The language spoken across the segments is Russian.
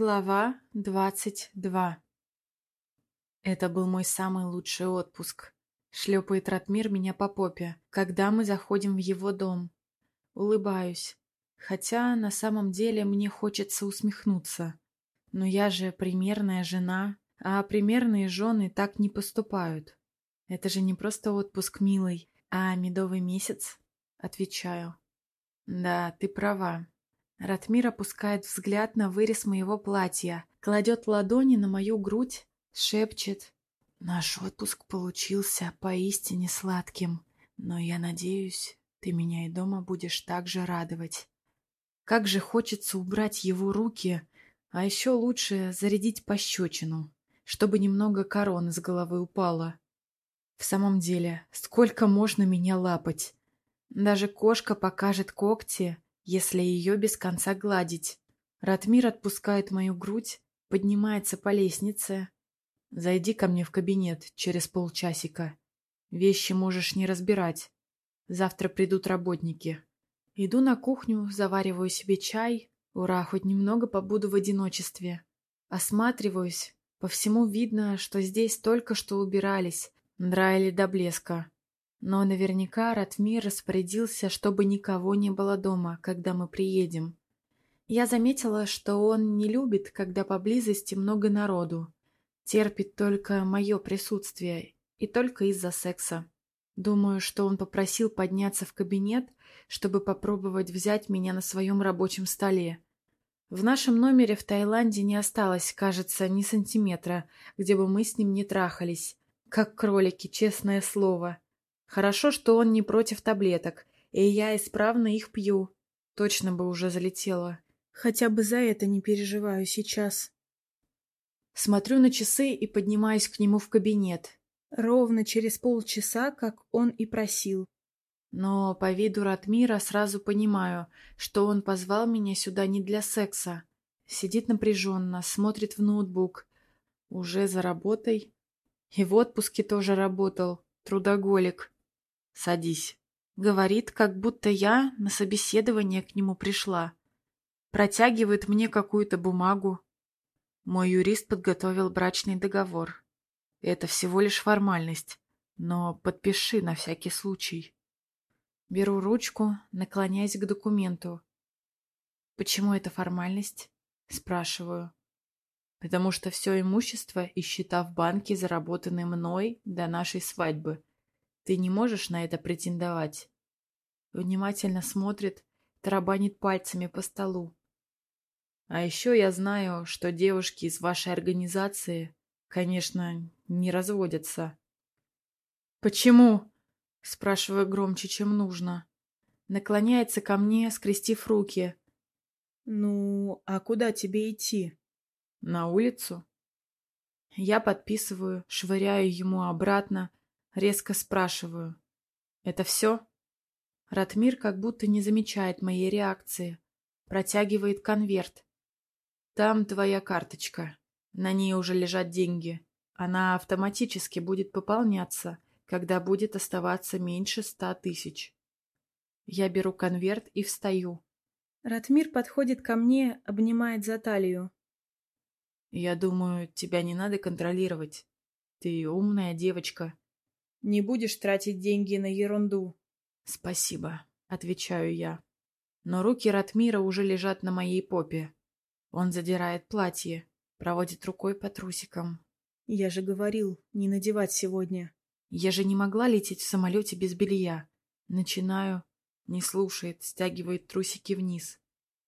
Глава двадцать два Это был мой самый лучший отпуск. Шлепает Ратмир меня по попе, когда мы заходим в его дом. Улыбаюсь, хотя на самом деле мне хочется усмехнуться. Но я же примерная жена, а примерные жены так не поступают. Это же не просто отпуск, милый, а медовый месяц, отвечаю. Да, ты права, Ратмир опускает взгляд на вырез моего платья, кладет ладони на мою грудь, шепчет. «Наш отпуск получился поистине сладким, но я надеюсь, ты меня и дома будешь так же радовать. Как же хочется убрать его руки, а еще лучше зарядить пощечину, чтобы немного короны с головы упала. В самом деле, сколько можно меня лапать? Даже кошка покажет когти, если ее без конца гладить. Ратмир отпускает мою грудь, поднимается по лестнице. Зайди ко мне в кабинет через полчасика. Вещи можешь не разбирать. Завтра придут работники. Иду на кухню, завариваю себе чай. Ура, хоть немного побуду в одиночестве. Осматриваюсь. По всему видно, что здесь только что убирались, драили до блеска. Но наверняка Ратмир распорядился, чтобы никого не было дома, когда мы приедем. Я заметила, что он не любит, когда поблизости много народу. Терпит только мое присутствие, и только из-за секса. Думаю, что он попросил подняться в кабинет, чтобы попробовать взять меня на своем рабочем столе. В нашем номере в Таиланде не осталось, кажется, ни сантиметра, где бы мы с ним не трахались. Как кролики, честное слово. Хорошо, что он не против таблеток, и я исправно их пью. Точно бы уже залетела. Хотя бы за это не переживаю сейчас. Смотрю на часы и поднимаюсь к нему в кабинет. Ровно через полчаса, как он и просил. Но по виду Ратмира сразу понимаю, что он позвал меня сюда не для секса. Сидит напряженно, смотрит в ноутбук. Уже за работой. И в отпуске тоже работал. Трудоголик. «Садись», — говорит, как будто я на собеседование к нему пришла. Протягивает мне какую-то бумагу. Мой юрист подготовил брачный договор. Это всего лишь формальность, но подпиши на всякий случай. Беру ручку, наклоняясь к документу. «Почему это формальность?» — спрашиваю. «Потому что все имущество и счета в банке заработаны мной до нашей свадьбы. Ты не можешь на это претендовать. Внимательно смотрит, тарабанит пальцами по столу. А еще я знаю, что девушки из вашей организации, конечно, не разводятся. Почему? Спрашиваю громче, чем нужно. Наклоняется ко мне, скрестив руки. Ну, а куда тебе идти? На улицу. Я подписываю, швыряю ему обратно, Резко спрашиваю. «Это все?» Ратмир как будто не замечает моей реакции. Протягивает конверт. «Там твоя карточка. На ней уже лежат деньги. Она автоматически будет пополняться, когда будет оставаться меньше ста тысяч». Я беру конверт и встаю. Ратмир подходит ко мне, обнимает за талию. «Я думаю, тебя не надо контролировать. Ты умная девочка. Не будешь тратить деньги на ерунду. Спасибо, отвечаю я. Но руки Ратмира уже лежат на моей попе. Он задирает платье, проводит рукой по трусикам. Я же говорил, не надевать сегодня. Я же не могла лететь в самолете без белья. Начинаю, не слушает, стягивает трусики вниз.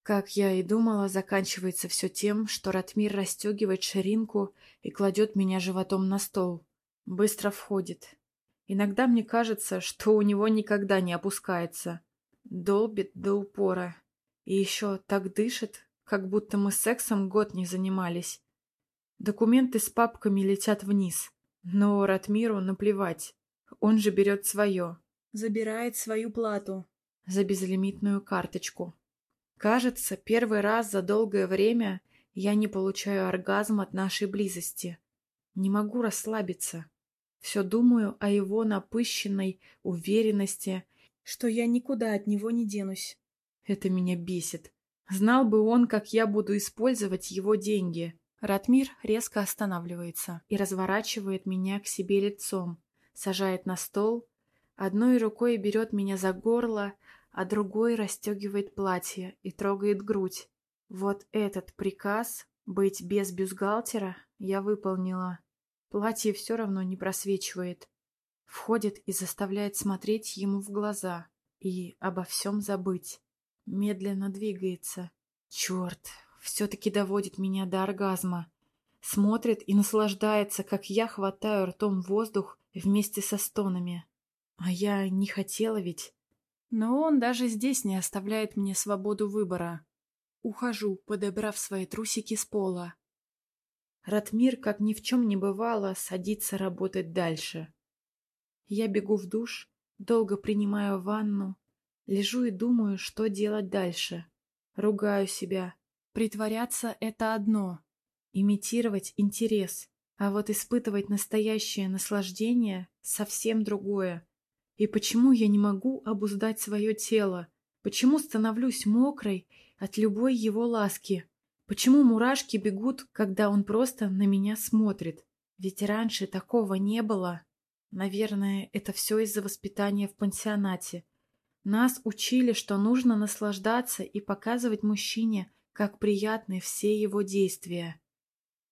Как я и думала, заканчивается все тем, что Ратмир расстегивает ширинку и кладет меня животом на стол. Быстро входит, Иногда мне кажется, что у него никогда не опускается. Долбит до упора. И еще так дышит, как будто мы сексом год не занимались. Документы с папками летят вниз. Но Ратмиру наплевать. Он же берет свое. Забирает свою плату. За безлимитную карточку. Кажется, первый раз за долгое время я не получаю оргазм от нашей близости. Не могу расслабиться. Все думаю о его напыщенной уверенности, что я никуда от него не денусь. Это меня бесит. Знал бы он, как я буду использовать его деньги. Ратмир резко останавливается и разворачивает меня к себе лицом, сажает на стол, одной рукой берет меня за горло, а другой расстегивает платье и трогает грудь. Вот этот приказ быть без бюстгальтера я выполнила. Платье все равно не просвечивает. Входит и заставляет смотреть ему в глаза и обо всем забыть. Медленно двигается. Черт, все-таки доводит меня до оргазма. Смотрит и наслаждается, как я хватаю ртом воздух вместе со стонами. А я не хотела ведь. Но он даже здесь не оставляет мне свободу выбора. Ухожу, подобрав свои трусики с пола. Ратмир, как ни в чем не бывало, садится работать дальше. Я бегу в душ, долго принимаю ванну, лежу и думаю, что делать дальше. Ругаю себя. Притворяться — это одно. Имитировать интерес. А вот испытывать настоящее наслаждение — совсем другое. И почему я не могу обуздать свое тело? Почему становлюсь мокрой от любой его ласки? Почему мурашки бегут, когда он просто на меня смотрит? Ведь раньше такого не было. Наверное, это все из-за воспитания в пансионате. Нас учили, что нужно наслаждаться и показывать мужчине, как приятны все его действия.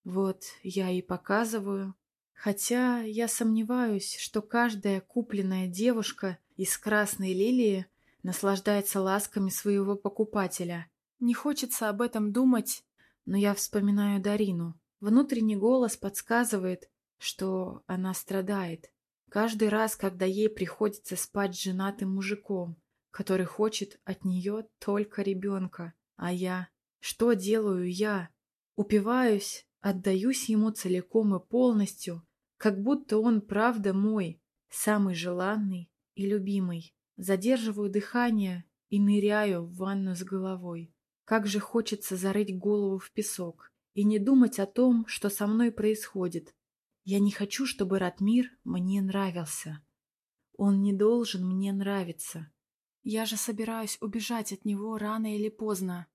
Вот я и показываю. Хотя я сомневаюсь, что каждая купленная девушка из красной лилии наслаждается ласками своего покупателя. Не хочется об этом думать, но я вспоминаю Дарину. Внутренний голос подсказывает, что она страдает. Каждый раз, когда ей приходится спать с женатым мужиком, который хочет от нее только ребенка. А я? Что делаю я? Упиваюсь, отдаюсь ему целиком и полностью, как будто он правда мой, самый желанный и любимый. Задерживаю дыхание и ныряю в ванну с головой. Как же хочется зарыть голову в песок и не думать о том, что со мной происходит. Я не хочу, чтобы Ратмир мне нравился. Он не должен мне нравиться. Я же собираюсь убежать от него рано или поздно.